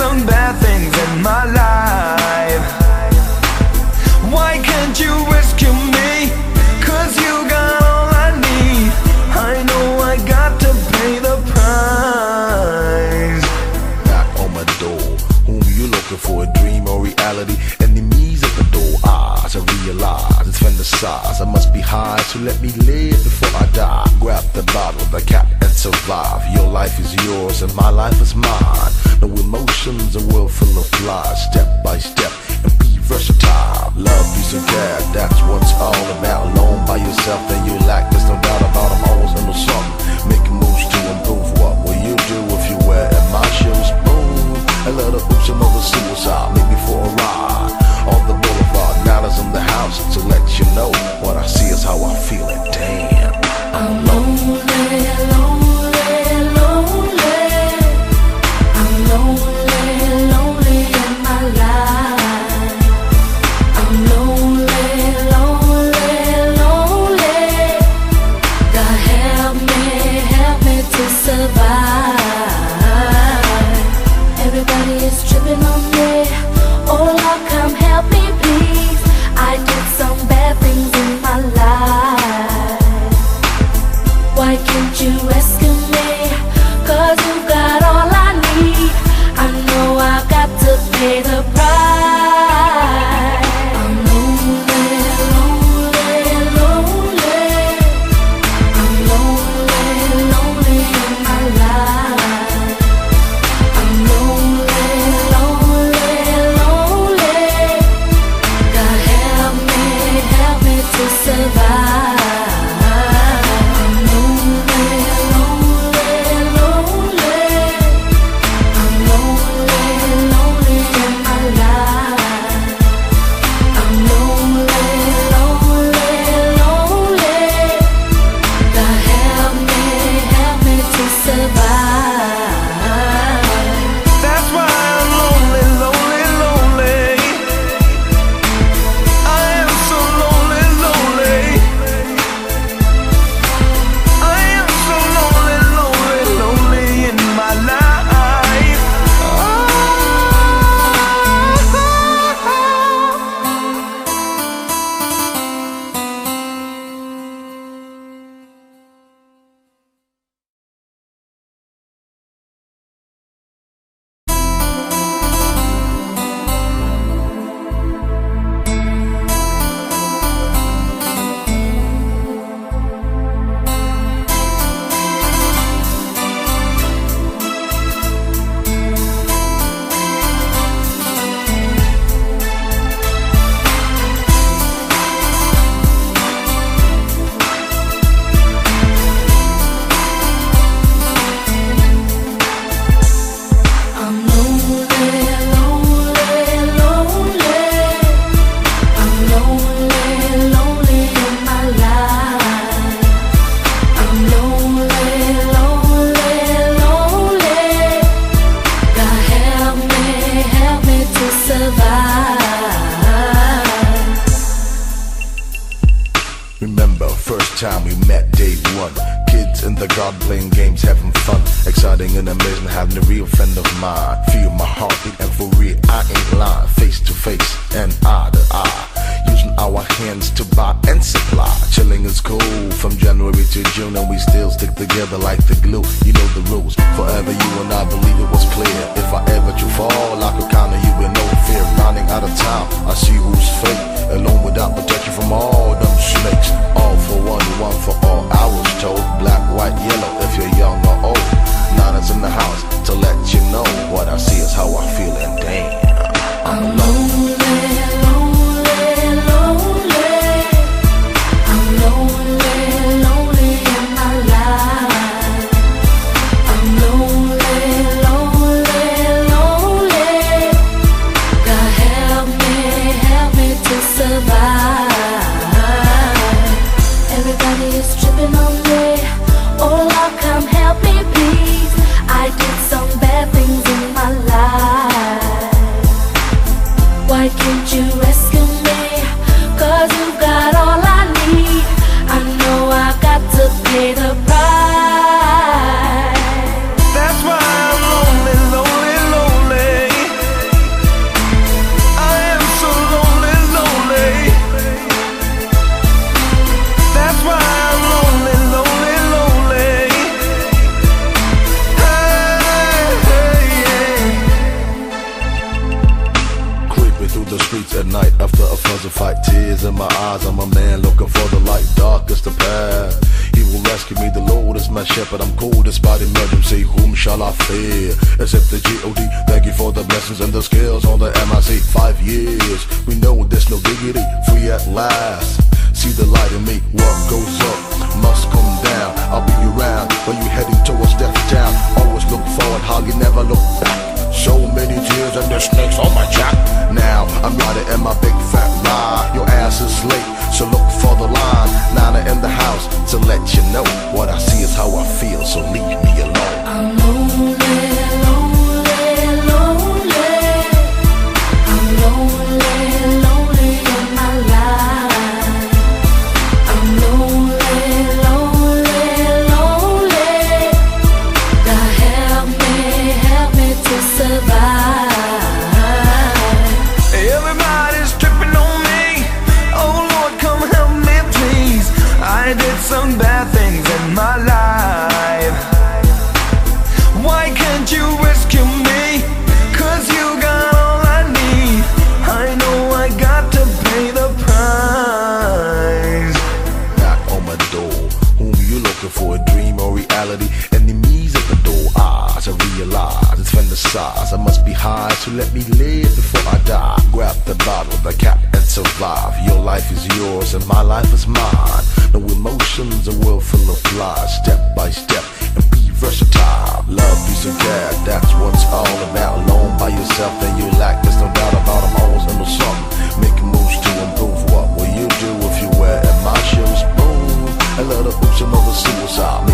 some bad I must be high to let me live before I die. Grab the bottle, the cap, and survive. Your life is yours and my life is mine. No emotions, a world full of lies. Step by step and be versatile. Love, peace, and care, that's what's all about. Alone by yourself, and you lack. There's no doubt about. I'm always under something. Making moves to improve. What will you do if you wear my shoes? Boom. A little oops, another suicide. Maybe for a ride. Cause I'm the house to let you know what I see is how I'm feeling. Damn. Time we met, day one. Kids in the garden playing games, having fun. Exciting and amazing, having a real friend of mine. Feel my heartbeat, and for real, I ain't lying. Face to face and eye to eye. Our hands to buy and supply. Chilling is cool from January to June, and we still stick together like the glue. You know the rules. Forever, you and I believe it was clear. If I ever to fall, I could count on you with no fear. Running out of time, I see who's fake. Alone without protection from all them snakes. All for one, one for all. I was told black, white, yellow if you're young or old. Nana's in the house to let you know what I see is how I feel and damn. I'm lonely, fight. Tears in my eyes, I'm a man looking for the light. darkest the path. He will rescue me, the Lord is my shepherd. I'm cool despite emergency. Whom shall I fear? Except the G.O.D. Thank you for the blessings and the skills on the MIC. Five years, we know there's no diggity. Free at last. See the light in me, what goes up must come down. I'll be around when you heading towards death town. Always look forward, hardly never look back. So many tears and the snakes on my jack. Now I'm riding in my big fat ride. Your ass is late, so look for the line. Nana in the house to let you know what I see is how I feel. So leave me alone. Fantasize. I must be high, so let me live before I die. Grab the bottle, the cap, and survive. Your life is yours, and my life is mine. No emotions, a world full of lies. Step by step, and be versatile. Love, peace, and care, that's what it's all about. Alone by yourself, and you lack, there's no doubt about I'm always into something. Making moves to improve. What will you do if you wear in my shoes? Boom. A little oops, another suicide.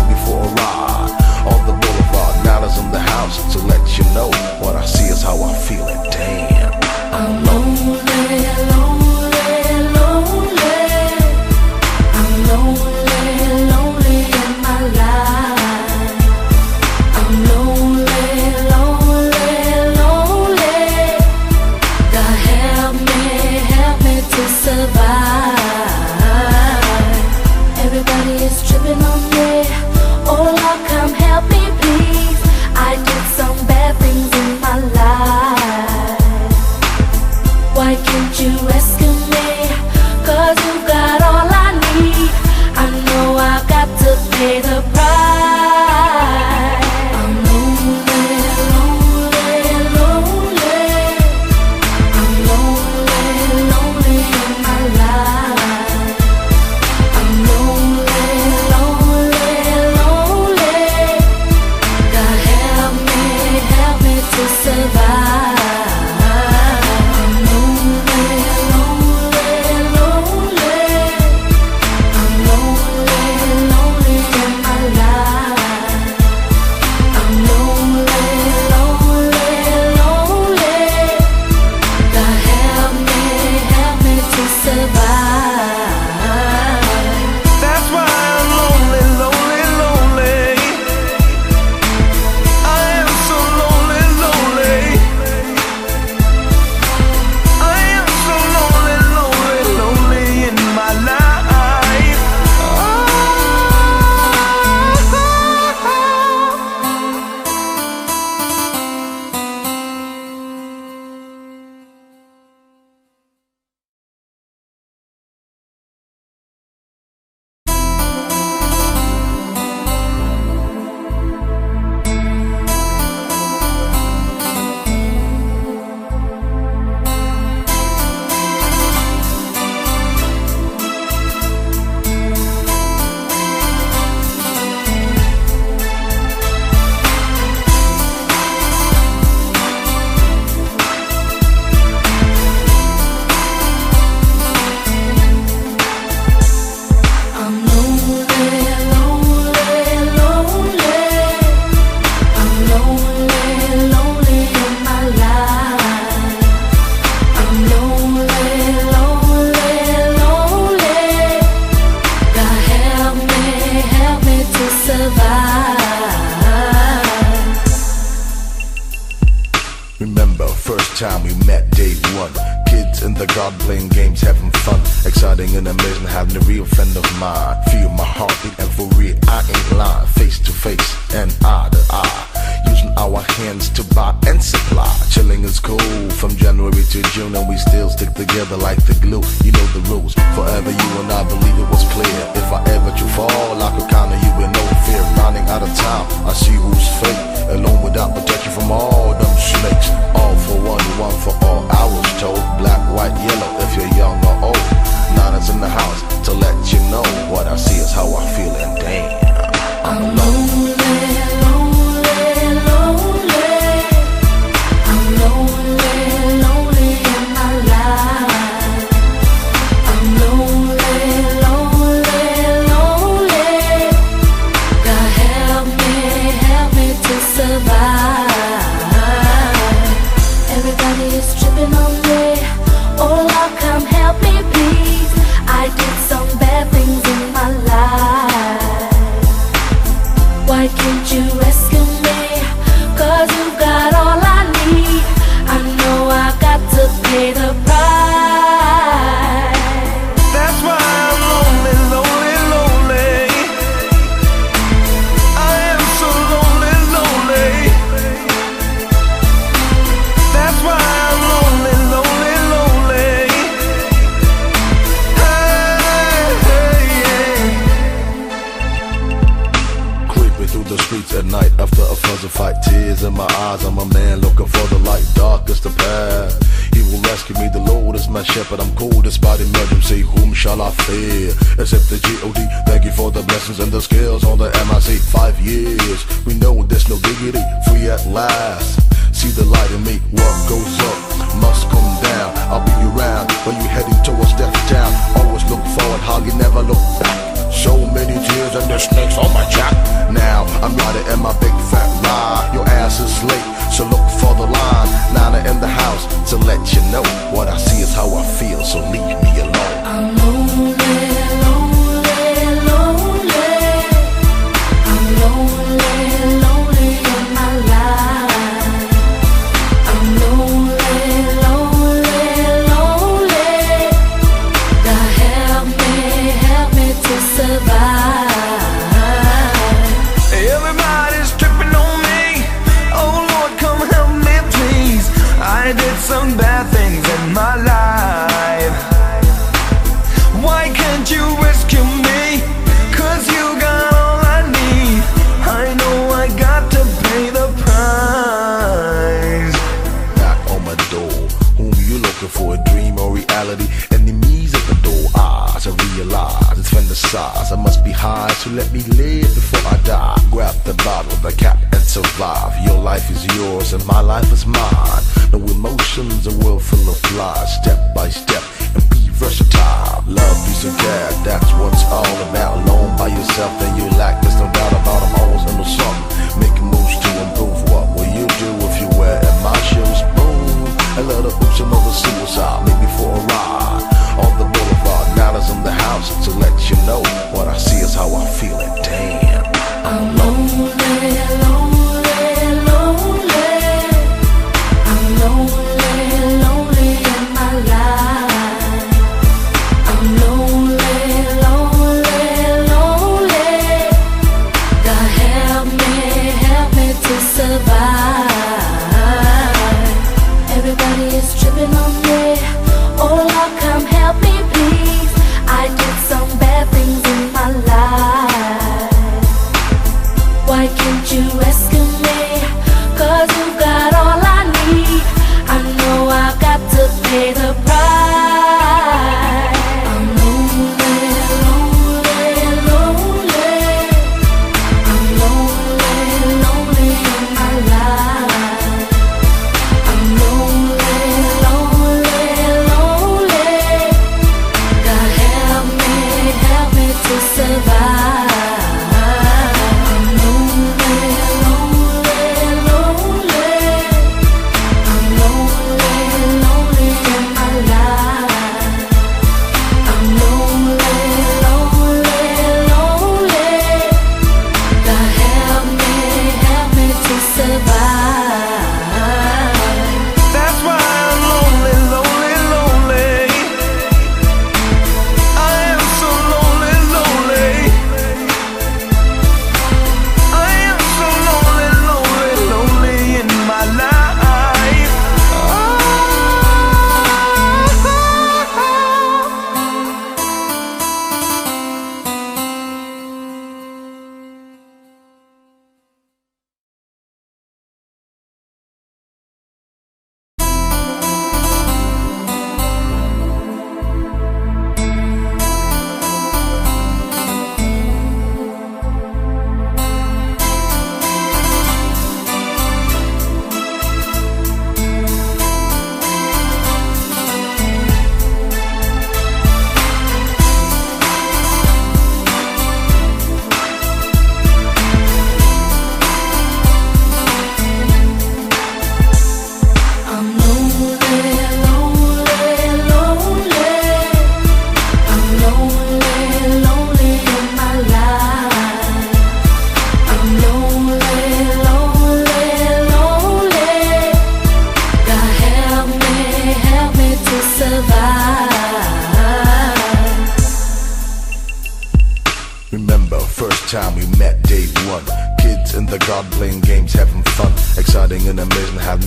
let me live before I die. Grab the bottle, the cap, and survive. Your life is yours and my life is mine. No emotions, a world full of lies. Step by step and be versatile. Love, peace, and care, that's what's all about. Alone by yourself and you lack, there's no doubt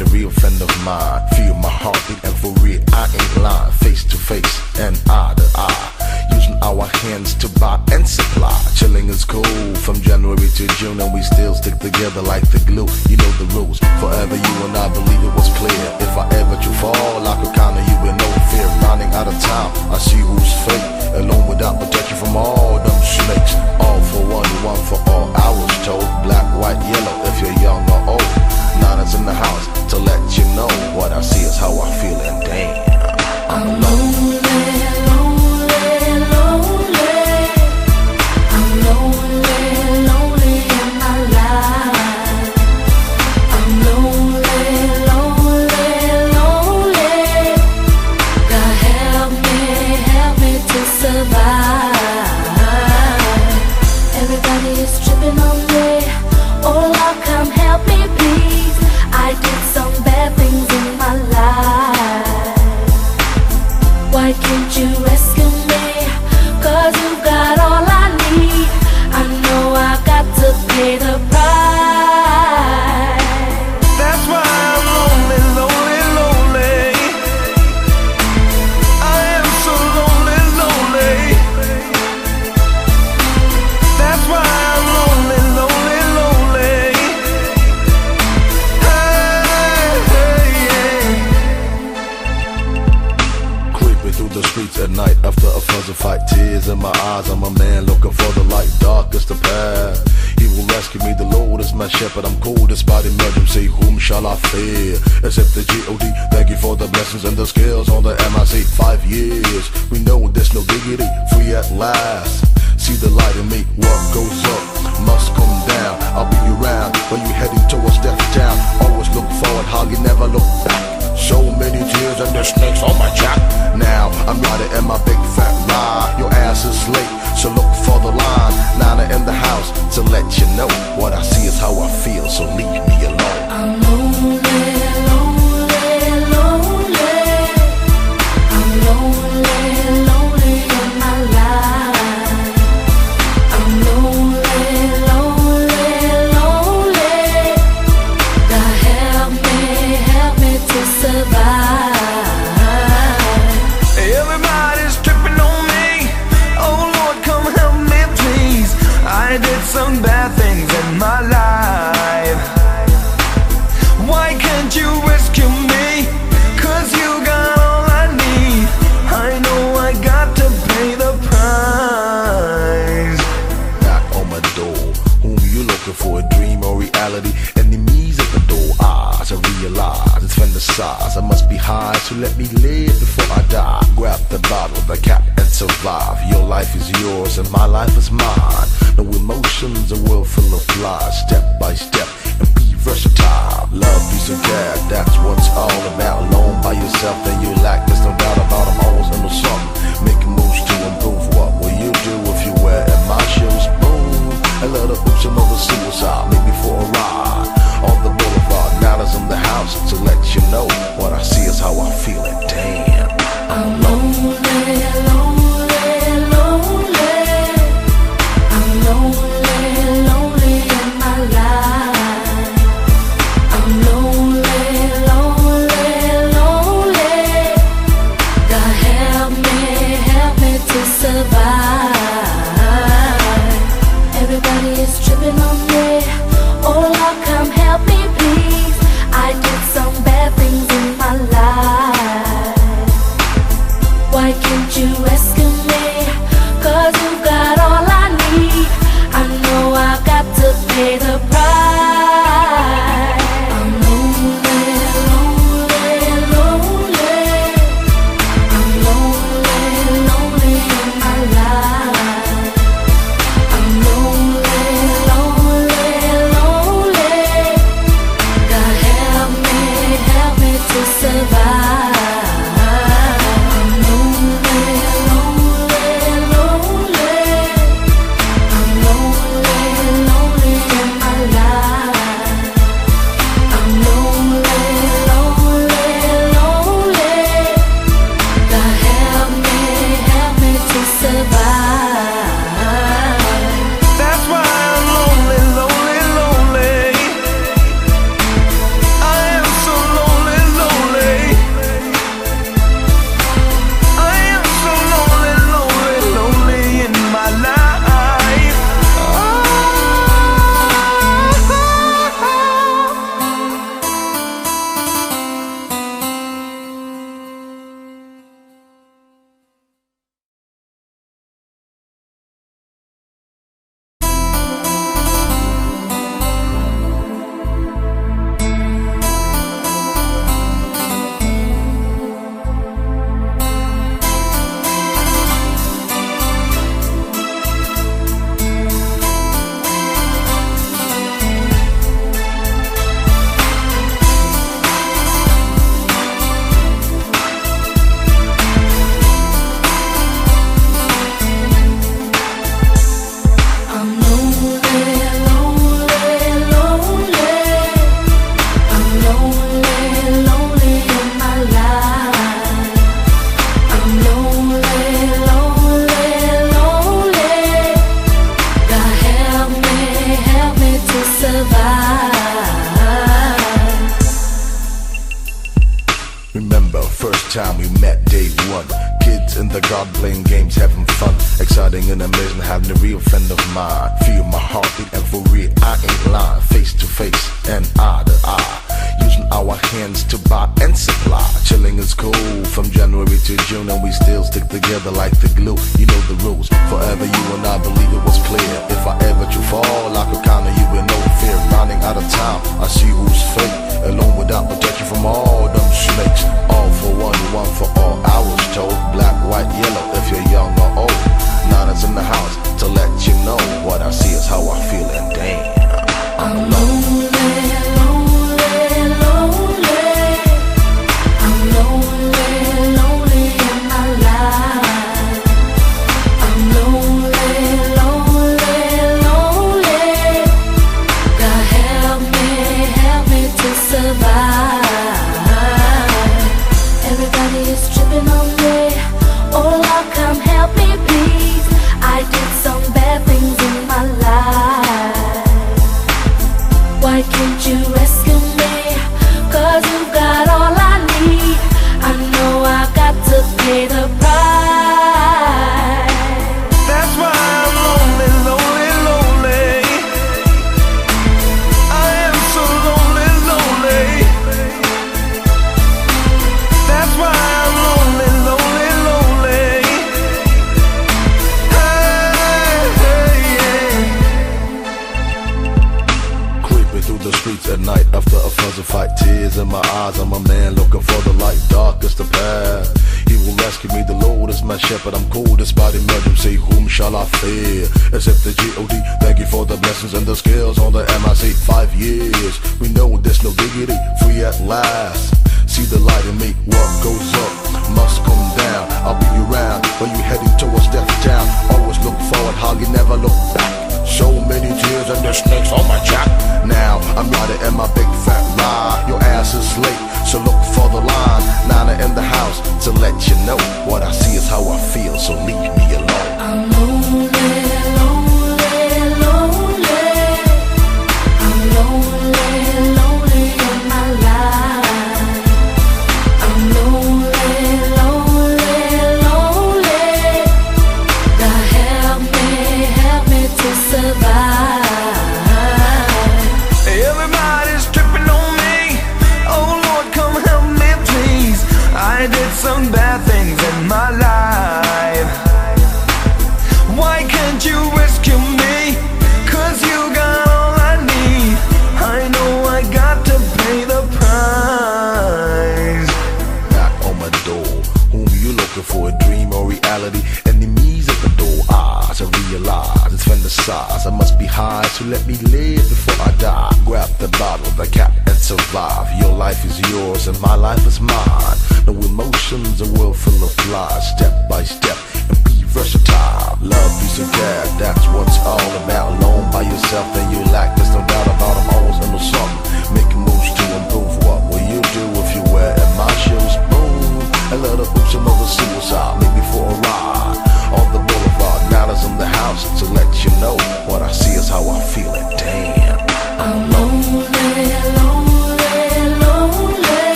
a real friend of mine. Feel my heartbeat, and for real, I ain't lying. Face to face and eye to eye. Using our hands to buy and supply. Chilling is cool from January to June, and we still stick together like the glue. You know the rules. Forever, you and I believe eyes, I'm a man looking for the light. Darkest the path. He will rescue me, the Lord is my shepherd. I'm cool despite emergency. Whom shall I fear? Except the G.O.D. Thank you for the blessings and the skills on the MIC. Five years, we know there's no diggity. Free at last. See the light in me. What goes up must come down. I'll be around when you're heading towards death town. Always look forward, how you never look back. So many tears and the snakes on my jack. Now I'm riding in my big fat ride. Your ass is late, so look for the line. Nana in the house to let you know what I see is how I feel. So leave me alone. Fantasize. I must be high, so let me live before I die. Grab the bottle, the cap, and survive. Your life is yours, and my life is mine. No emotions, a world full of lies. Step by step, and be versatile. Love, peace, and care, that's what's all about. Alone by yourself, and you lack. There's no doubt about I'm always into something. Making moves to improve. What will you do if you wear in my shoes? Boom. A little oops, another suicide. Know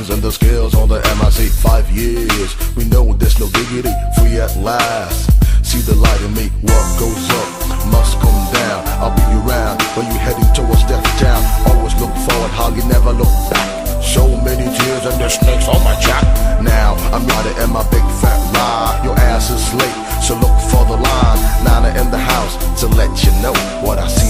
and the skills on the MIC. Five years, we know there's no diggity. Free at last. See the light in me. What goes up must come down. I'll be around when you're heading towards death town. Always look forward, how you never look back. So many tears and the snakes on my jack. Now I'm riding in my big fat ride. Your ass is late, so look for the line. Nana in the house to let you know what I see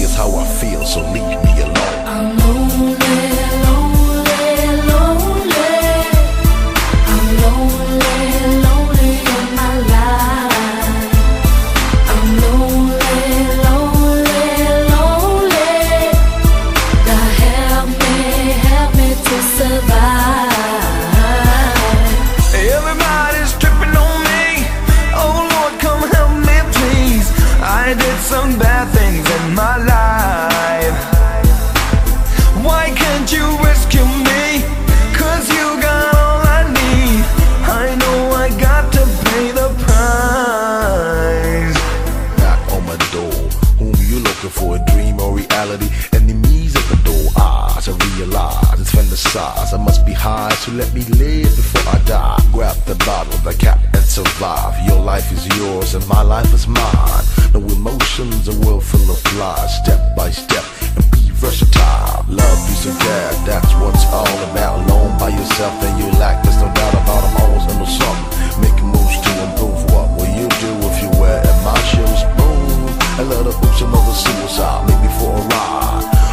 it's fantasize. I must be high, so let me live before I die. Grab the bottle, the cap, and survive. Your life is yours, and my life is mine. No emotions, a world full of lies. Step by step, and be versatile. Love, peace, and care, that's what's all about. Alone by yourself, and you lack. There's no doubt about I'm always into something. Making moves to improve. What will you do if you wear my shoes? Boom. A lot of oops, another suicide. Maybe for a ride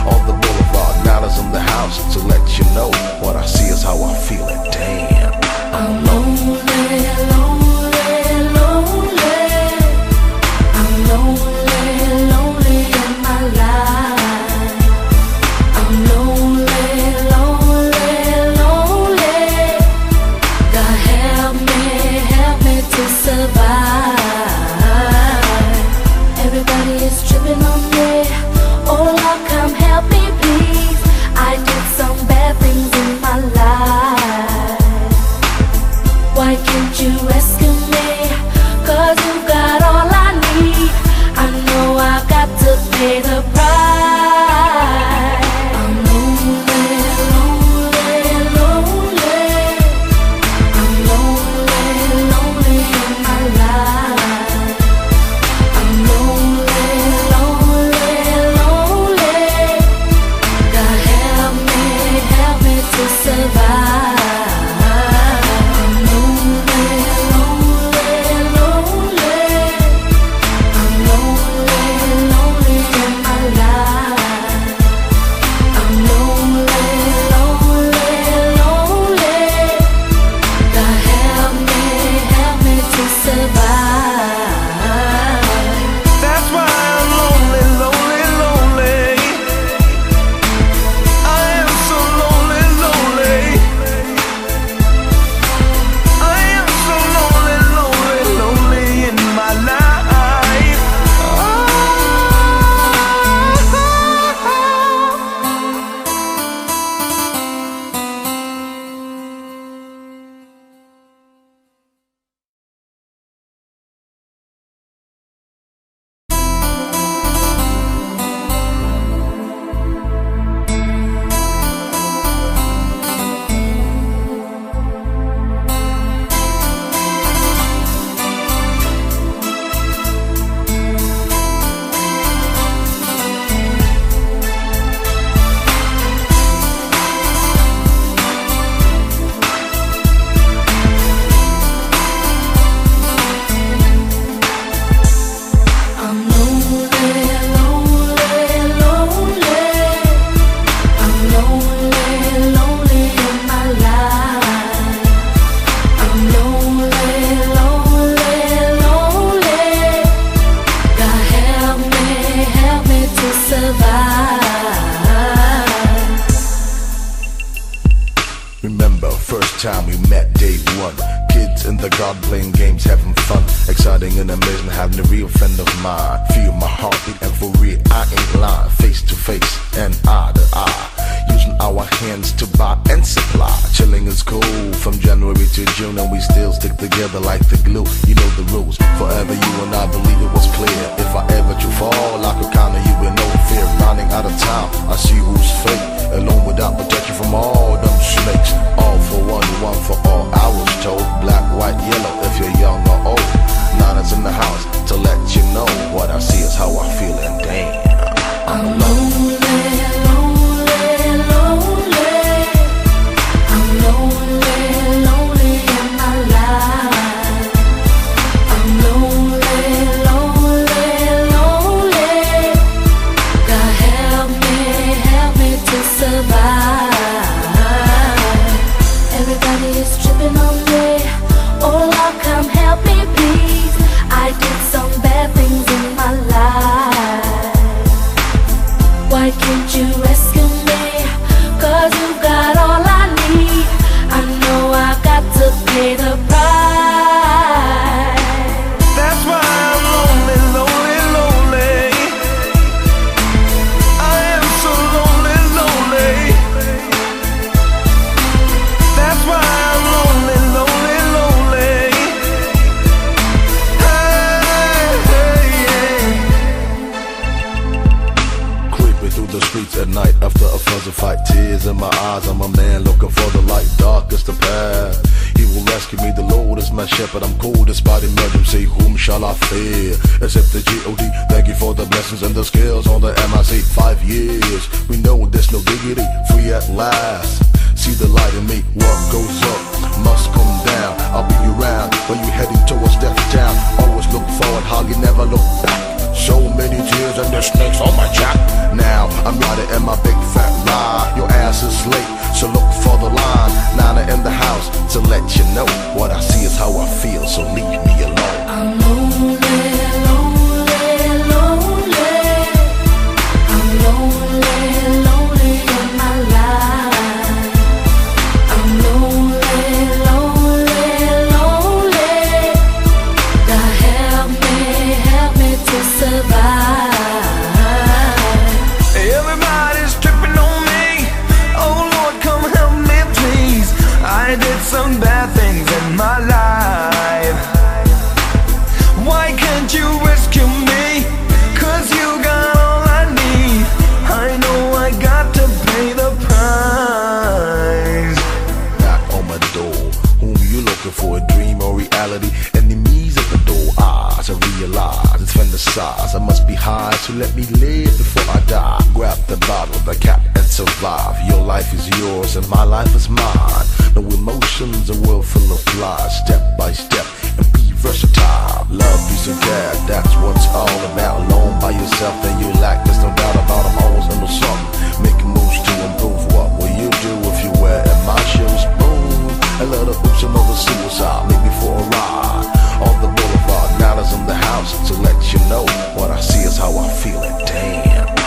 house to let you know what I see is how I feel. And damn, I'm lonely, the glue. You know the rules. Forever you and I believe it was clear. If I ever to fall, I could count on you with no fear. Running out of time, I see who's fake. Alone without protection from all them snakes. All for one, one for all. I was told black, white, yellow. If you're young or old, Nana's in the house to let you know what I see is how I feel, and damn, I'm alone. My eyes, I'm a man looking for the light. darkest the path. He will rescue me, the Lord is my shepherd. I'm cool despite emergency. Whom shall I fear? Except the G.O.D. Thank you for the blessings and the skills on the MIC. Five years, we know there's no dignity. Free at last. See the light in me, what goes up must come down. I'll be around when you heading towards death town. Always look forward, hardly never look back. So many tears and the snakes on my jack. Now I'm riding in my big fat ride. Your ass is late, so look for the line. Nana in the house to let you know what I see is how I feel. So leave me alone. Fantasize. I must be high, so let me live before I die. Grab the bottle, the cap, and survive. Your life is yours, and my life is mine. No emotions, a world full of lies. Step by step, and be versatile. Love, peace, and care, that's what it's all about. Alone by yourself, and you lack. There's no doubt about I'm always into something. Making moves to improve. What will you do if you wear in my shoes? Boom. A little oops, another suicide. Maybe for a ride on the boulevard. Now in the to let you know what I see is how I feel. it. damn,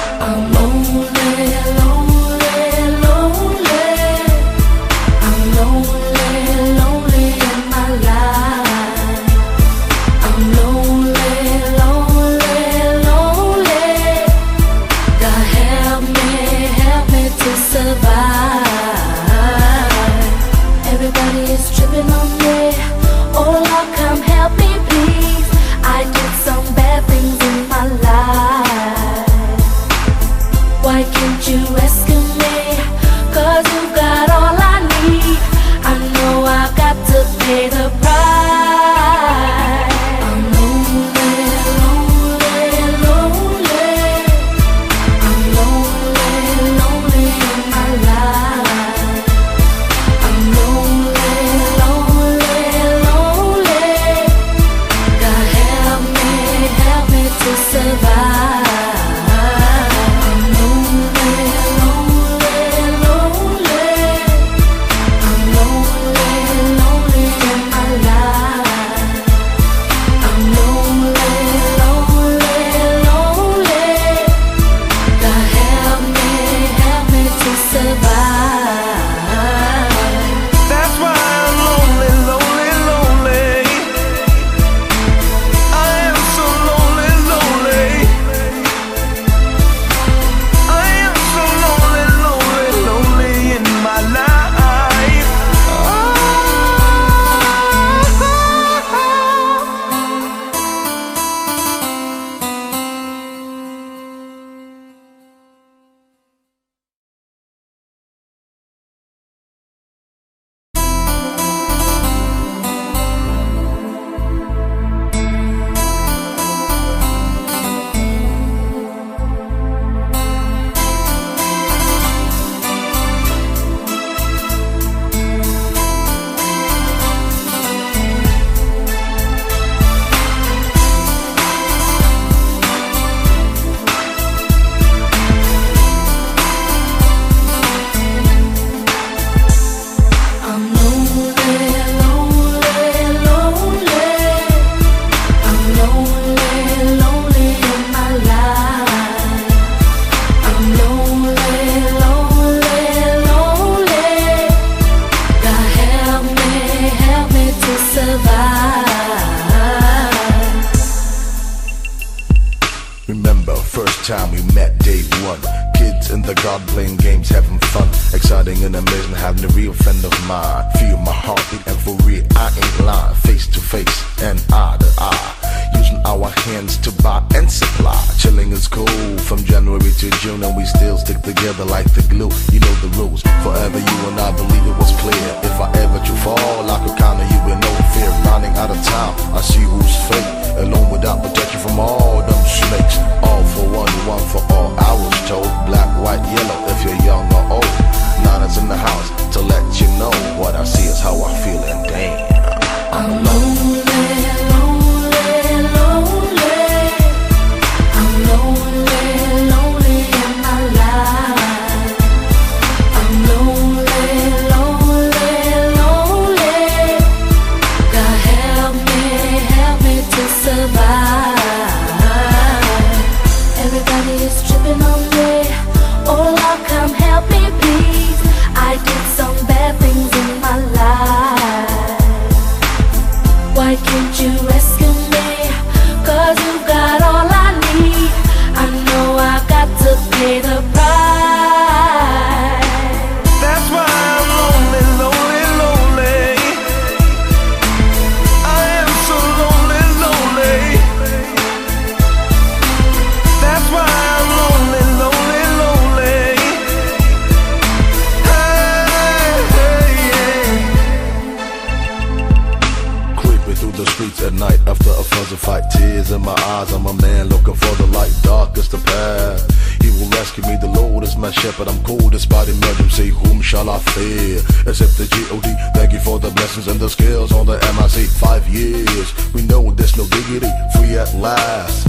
mais.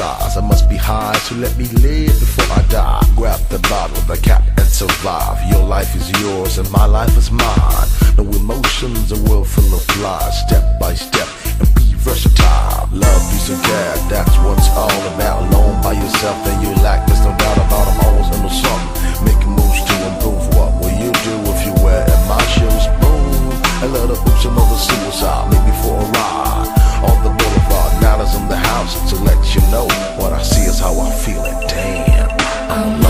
I must be high, so let me live before I die. Grab the bottle, the cap, and survive. Your life is yours, and my life is mine. No emotions, a world full of lies. Step by step, and be versatile. Love, peace, and care, that's what's all about. Alone by yourself, and you lack. There's no doubt about it. I'm always under something. Making moves to improve. What will you do if you wear in my shoes? Boom, and let up some other suicide. me for a ride on the boulevard. Now in the to let you know what I see is how I feel it. Damn. I'm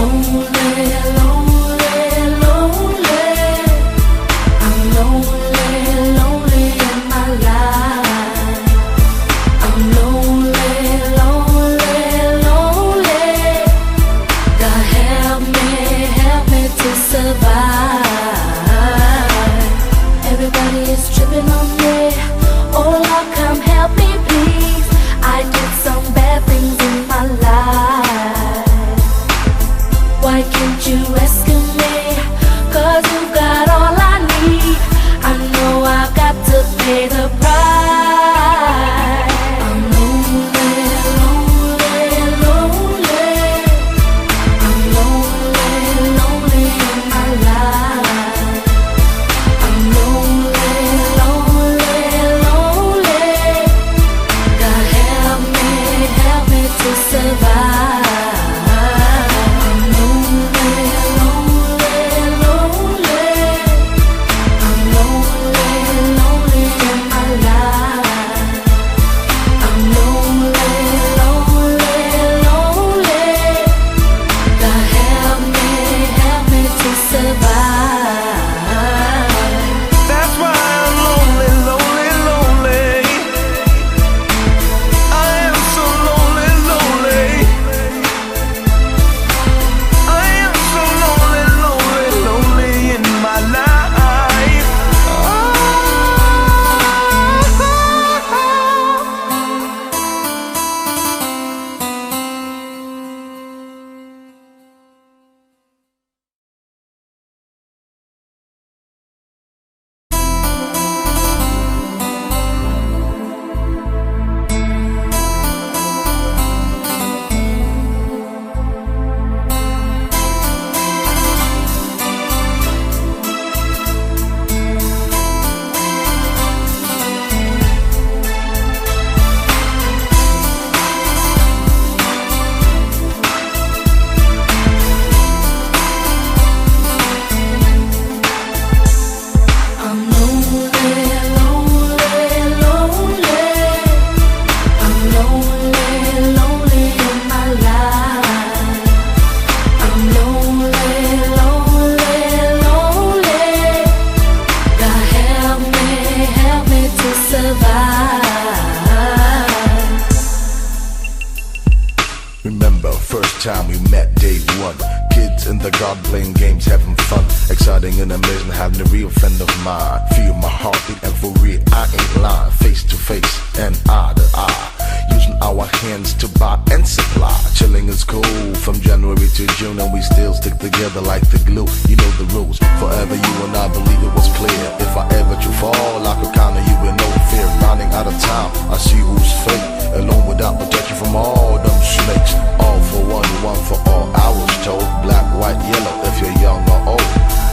Feel my heartbeat real, I ain't lying. Face to face and eye to eye. Using our hands to buy and supply. Chilling is cool from January to June, and we still stick together like the glue. You know the rules. Forever you and I believe it was clear. If I ever to fall, I could count on you with no fear. Running out of time, I see who's fake. Alone without protection from all them snakes. All for one, one for all. I was told black, white, yellow. If you're young or old,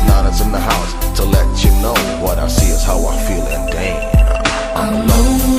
Nana's in the house to let you know what I see is how I feel, and damn, I'm alone.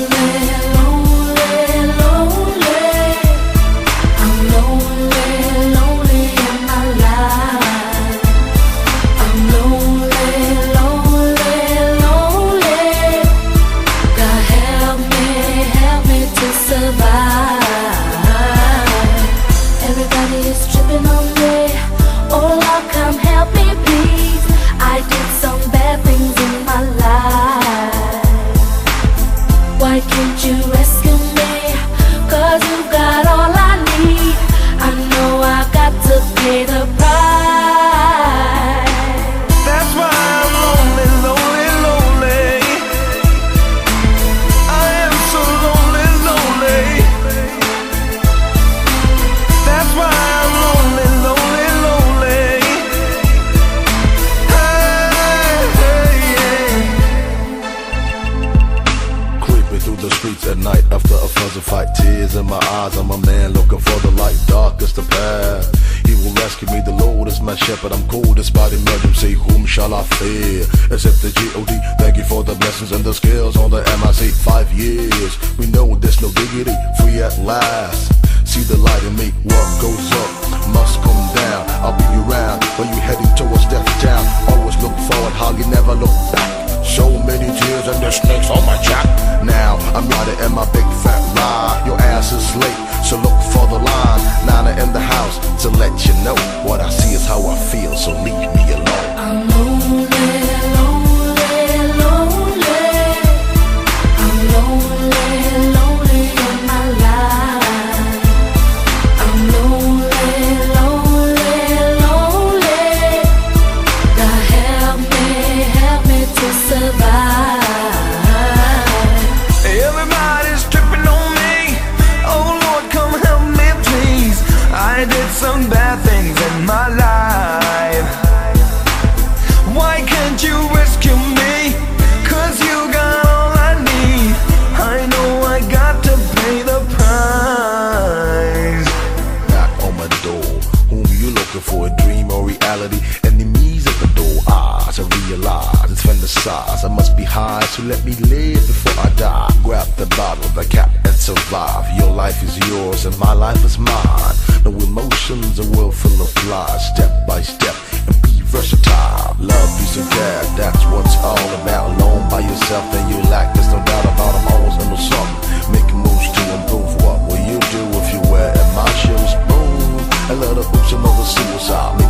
My eyes, I'm a man looking for the light, darkest the path. He will rescue me, the Lord is my shepherd. I'm cold despite emergency. Whom shall I fear? Except the G.O.D. Thank you for the blessings and the skills on the MIC. Five years, we know there's no diggity. Free at last. See the light in me. What goes up must come down. I'll be around when you heading towards death town. Always look forward, how you never look back. So many tears and the snakes on my jack. Now I'm riding in my big fat ride. Your ass is late, so look for the line. Nana in the house to let you know what I see is how I feel. So leave me alone. Let me live before I die. Grab the bottle, the cap, and survive. Your life is yours, and my life is mine. No emotions, a world full of lies. Step by step, and be versatile. Love, peace, and care, that's what's all about. Alone by yourself, and you lack, there's no doubt about I'm always into something. Making moves to improve. What will you do if you were in my shoes? Boom. A little oops, another suicide. Maybe